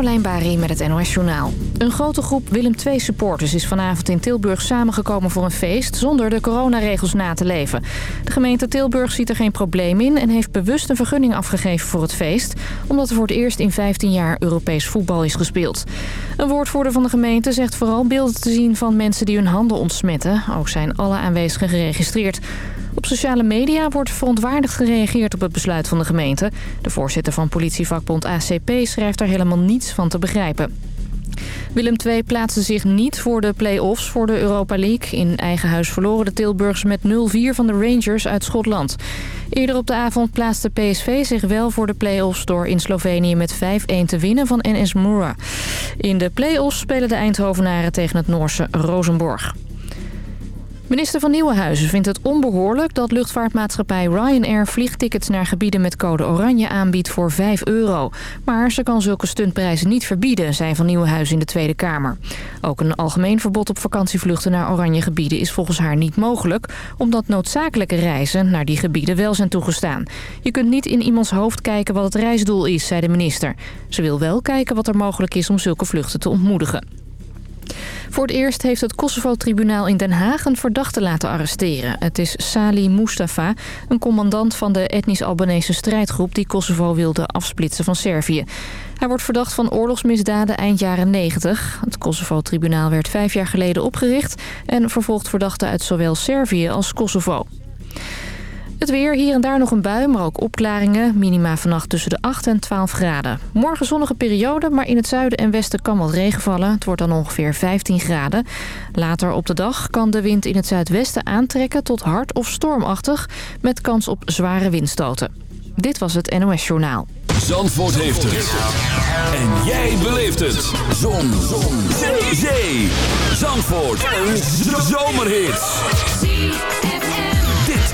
Carolijn Bari met het NOS Journaal. Een grote groep Willem II-supporters is vanavond in Tilburg samengekomen voor een feest... zonder de coronaregels na te leven. De gemeente Tilburg ziet er geen probleem in... en heeft bewust een vergunning afgegeven voor het feest... omdat er voor het eerst in 15 jaar Europees voetbal is gespeeld. Een woordvoerder van de gemeente zegt vooral beelden te zien van mensen die hun handen ontsmetten. Ook zijn alle aanwezigen geregistreerd. Op sociale media wordt verontwaardigd gereageerd op het besluit van de gemeente. De voorzitter van politievakbond ACP schrijft daar helemaal niets van te begrijpen. Willem II plaatste zich niet voor de play-offs voor de Europa League. In eigen huis verloren de Tilburgs met 0-4 van de Rangers uit Schotland. Eerder op de avond plaatste PSV zich wel voor de play-offs... door in Slovenië met 5-1 te winnen van NS Mura. In de play-offs spelen de Eindhovenaren tegen het Noorse Rosenborg. Minister van Nieuwenhuizen vindt het onbehoorlijk dat luchtvaartmaatschappij Ryanair vliegtickets naar gebieden met code oranje aanbiedt voor 5 euro. Maar ze kan zulke stuntprijzen niet verbieden, zei Van Nieuwenhuizen in de Tweede Kamer. Ook een algemeen verbod op vakantievluchten naar oranje gebieden is volgens haar niet mogelijk, omdat noodzakelijke reizen naar die gebieden wel zijn toegestaan. Je kunt niet in iemands hoofd kijken wat het reisdoel is, zei de minister. Ze wil wel kijken wat er mogelijk is om zulke vluchten te ontmoedigen. Voor het eerst heeft het Kosovo-tribunaal in Den Haag een verdachte laten arresteren. Het is Sali Mustafa, een commandant van de etnisch-Albanese strijdgroep... die Kosovo wilde afsplitsen van Servië. Hij wordt verdacht van oorlogsmisdaden eind jaren 90. Het Kosovo-tribunaal werd vijf jaar geleden opgericht... en vervolgt verdachten uit zowel Servië als Kosovo. Het weer, hier en daar nog een bui, maar ook opklaringen. Minima vannacht tussen de 8 en 12 graden. Morgen zonnige periode, maar in het zuiden en westen kan wat regen vallen. Het wordt dan ongeveer 15 graden. Later op de dag kan de wind in het zuidwesten aantrekken tot hard of stormachtig... met kans op zware windstoten. Dit was het NOS Journaal. Zandvoort heeft het. En jij beleeft het. Zon. Zon. Zee. Zandvoort. Een zomerhit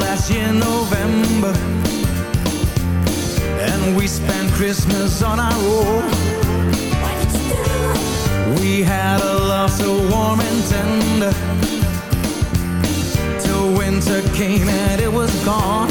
last year November. And we spent Christmas on our own. We had a love so warm and tender. Till winter came and it was gone.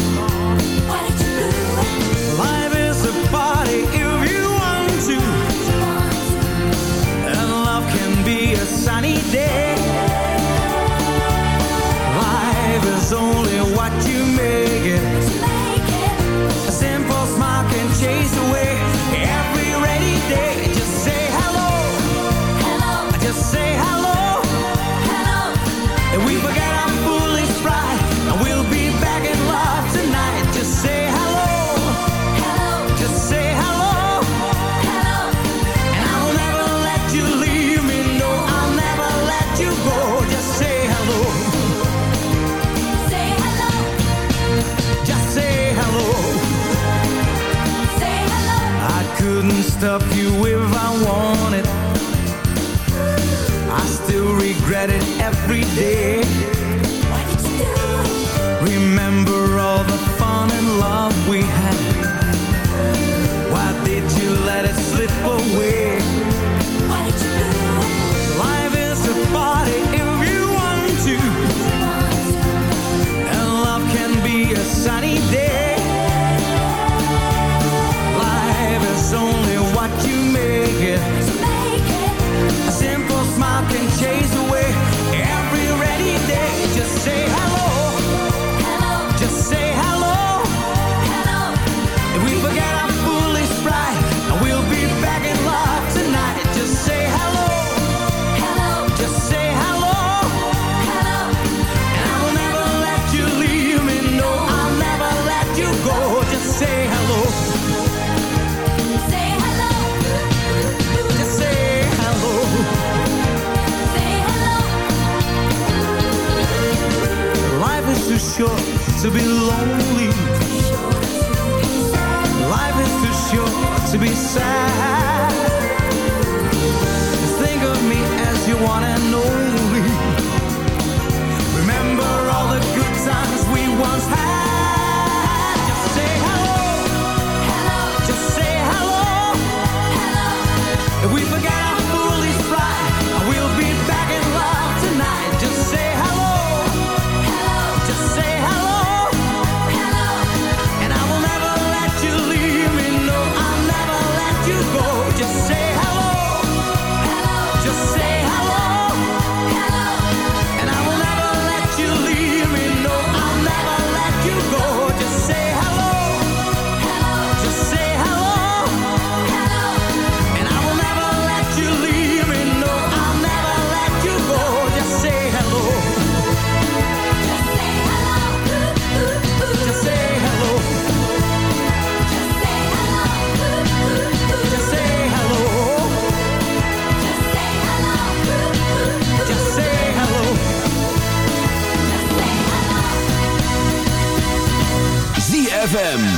regret it every day.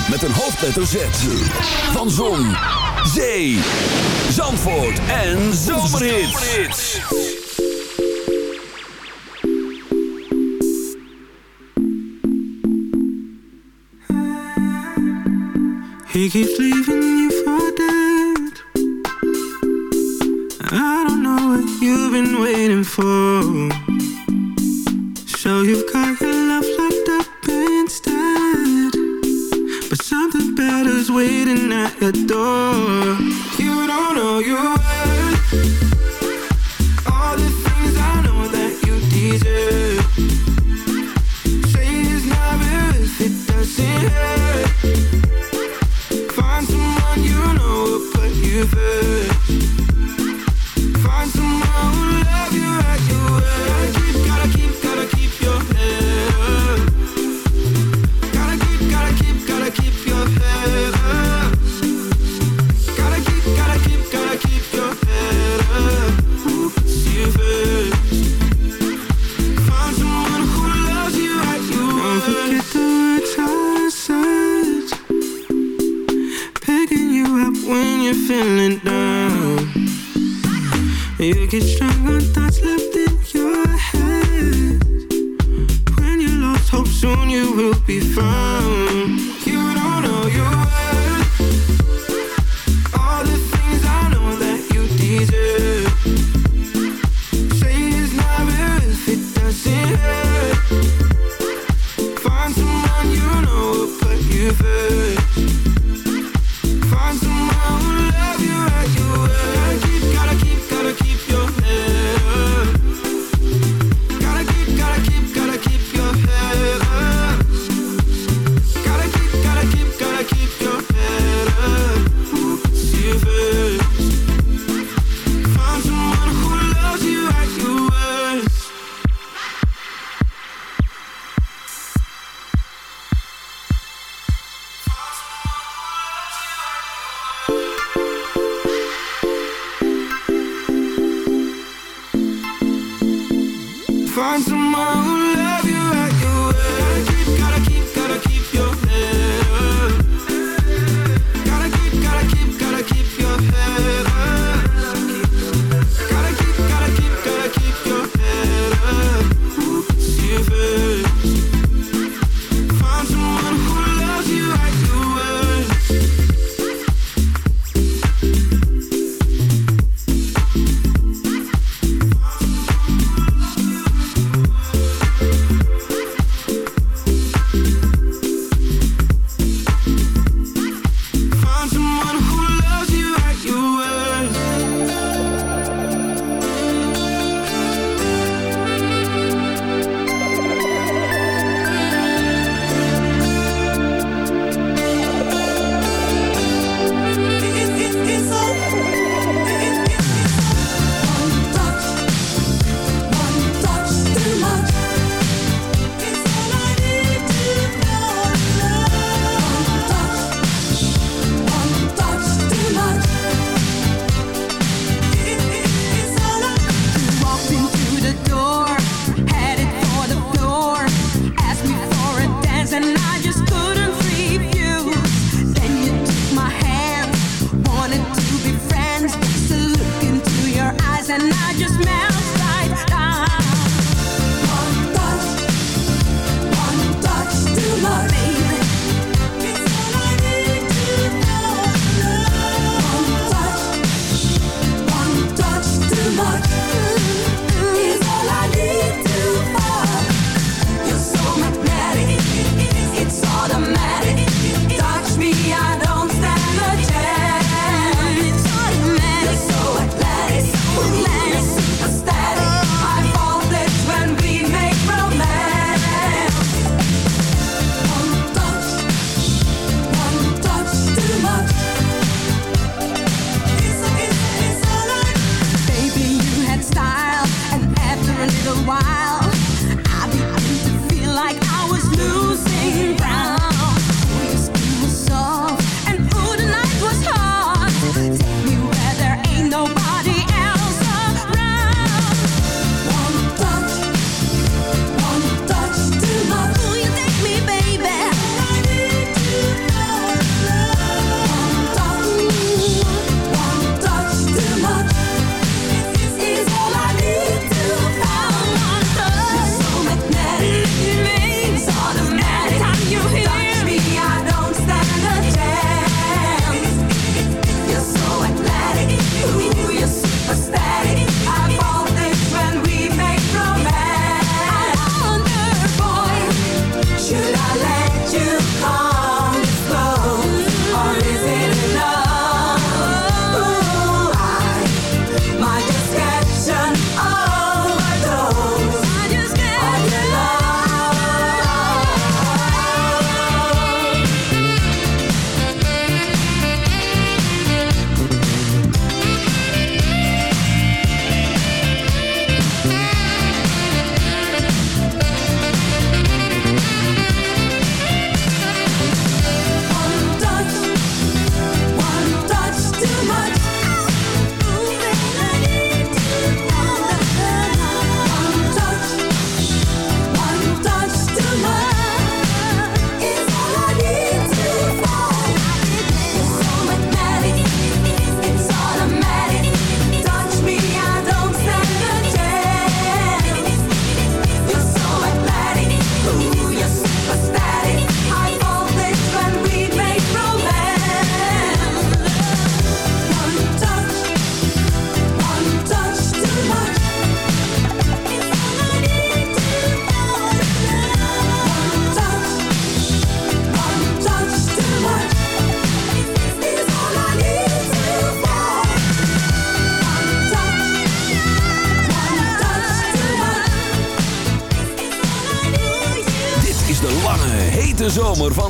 Met een hoofdletter Z. Van Zon, Zee, Zandvoort en Zomerhits. He keeps leaving you for dead. I don't know what you've been waiting for. So you've got waiting at your door. You don't know your worth.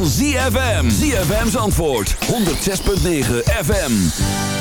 Van ZFM. ZFM's antwoord 106.9 FM.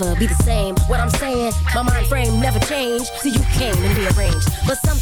Never be the same. What I'm saying, my mind frame never changed. See, you came and rearranged. But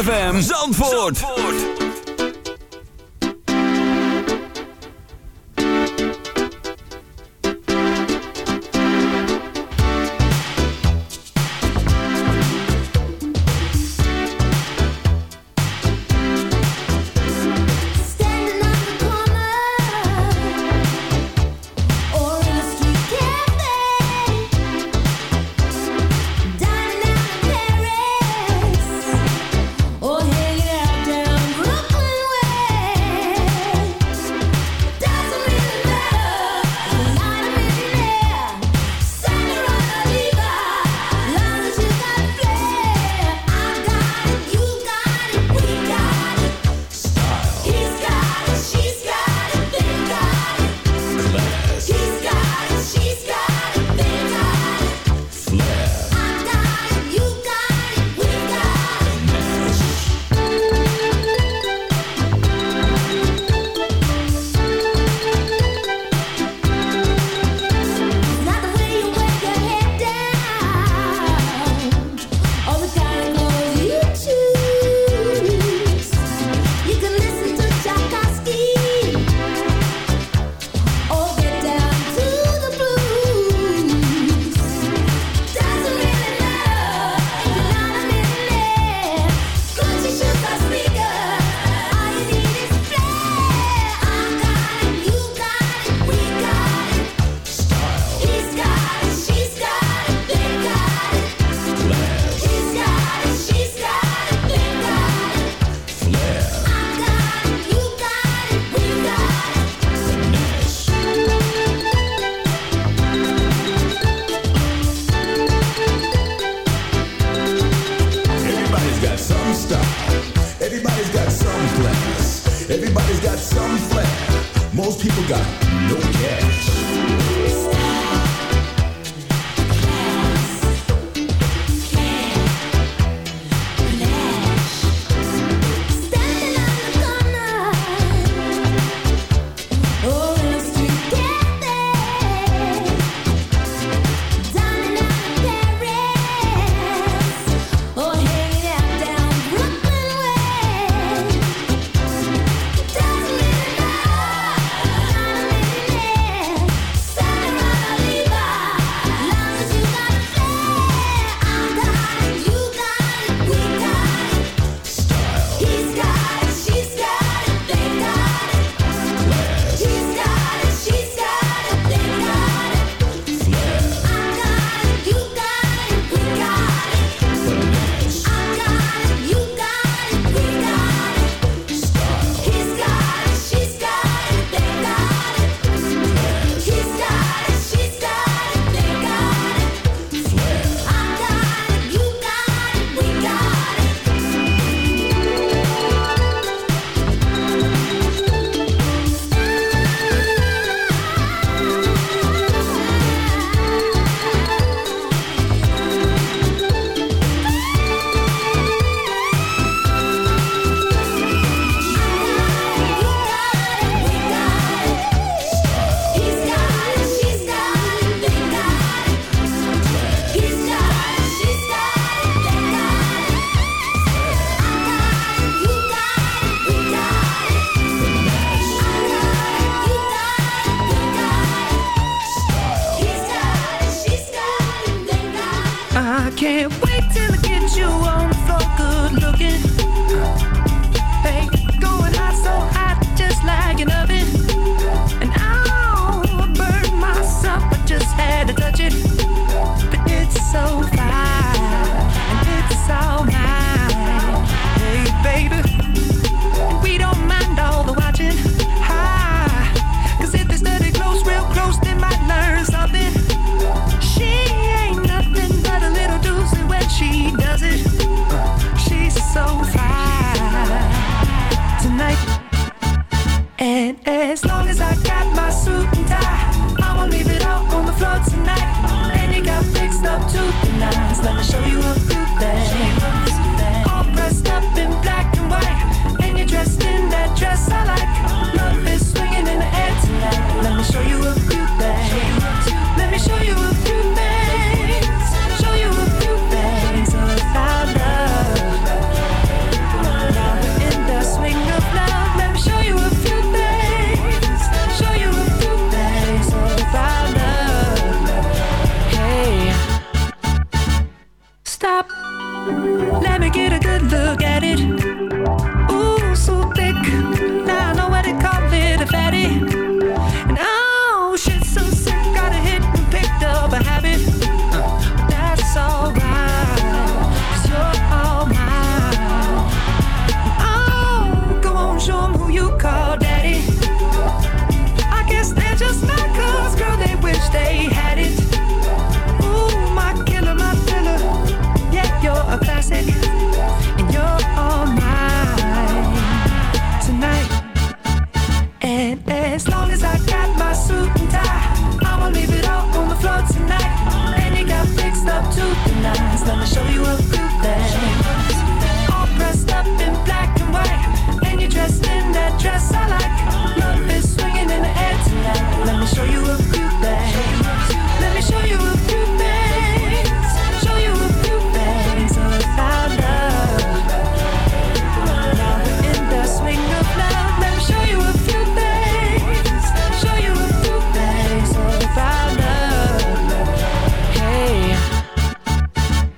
ZFM Zandvoort.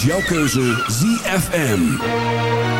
is jouw keuze ZFM.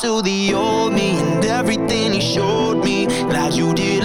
to the old me and everything you showed me. Glad you did.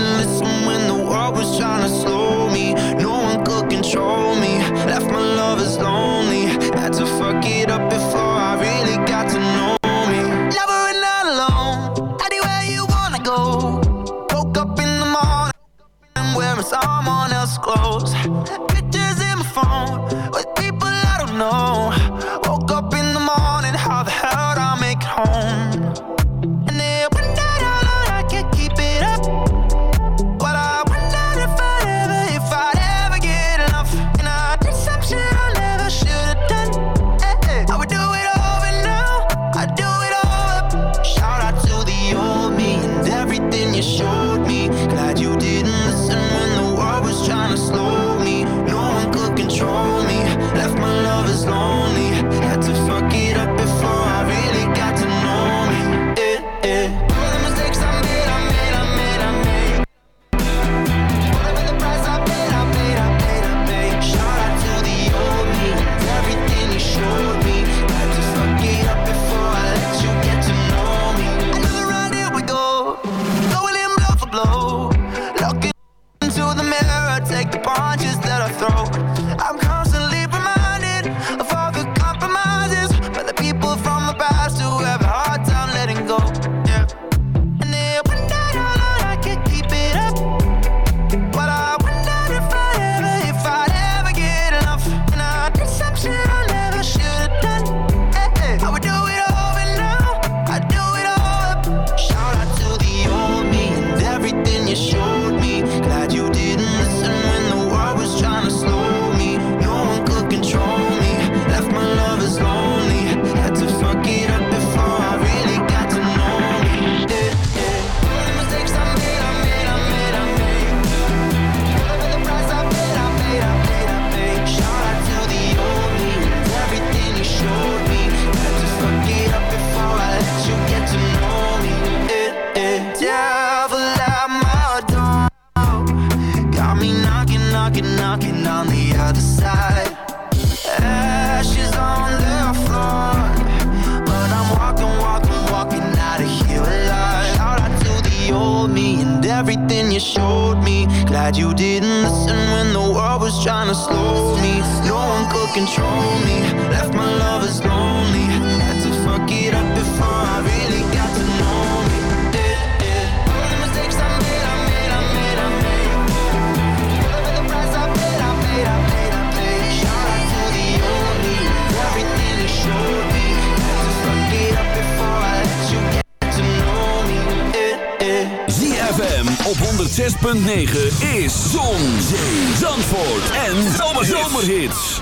Zomerhits.